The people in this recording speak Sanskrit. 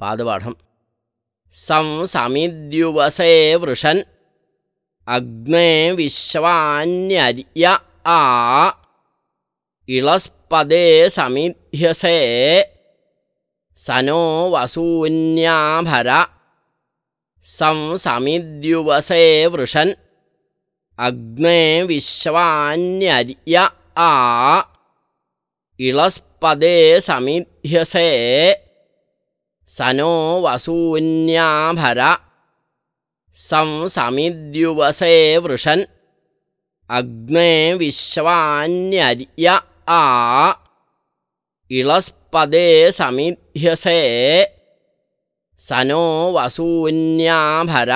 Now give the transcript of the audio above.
पादपाठं सं समिद्युवसे वृषन्। अग्ने विश्वान्यर्य आ। इळस्पदे समिध्यसे। स नो वसून्याभर। सं समिद्युवसे वृषन्। अग्ने विश्वान्यर्य आ। इळस्पदे समिध्यसे स नो वसून्याभर सं समिद्युवसे वृषन्। अग्ने विश्वान्यर्य आ। इळस्पदे समिध्यसे। स नो वसून्याभर